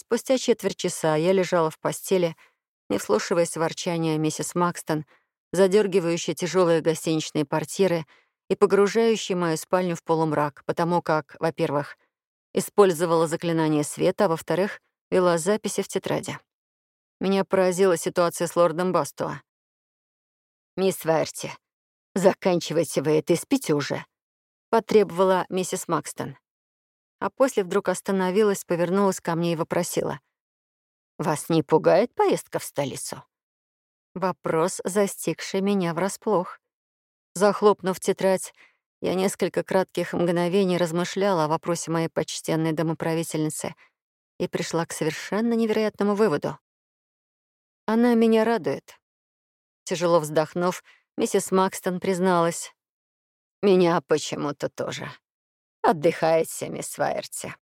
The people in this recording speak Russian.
Спустя четверть часа я лежала в постели, не вслушиваясь в ворчание миссис Макстон, задергивающие тяжелые гостиничные портьеры и погружающие мою спальню в полумрак, потому как, во-первых, использовала заклинание света, а во-вторых, вела записи в тетради. Меня поразила ситуация с лордом Бастуа. «Мисс Вайерти, заканчивайте вы это и спите уже», — потребовала миссис Макстон а после вдруг остановилась, повернулась ко мне и вопросила. «Вас не пугает поездка в столицу?» Вопрос, застигший меня врасплох. Захлопнув тетрадь, я несколько кратких мгновений размышляла о вопросе моей почтенной домоправительницы и пришла к совершенно невероятному выводу. Она меня радует. Тяжело вздохнув, миссис Макстон призналась. «Меня почему-то тоже». Отдыхайте, мисс Вайерти.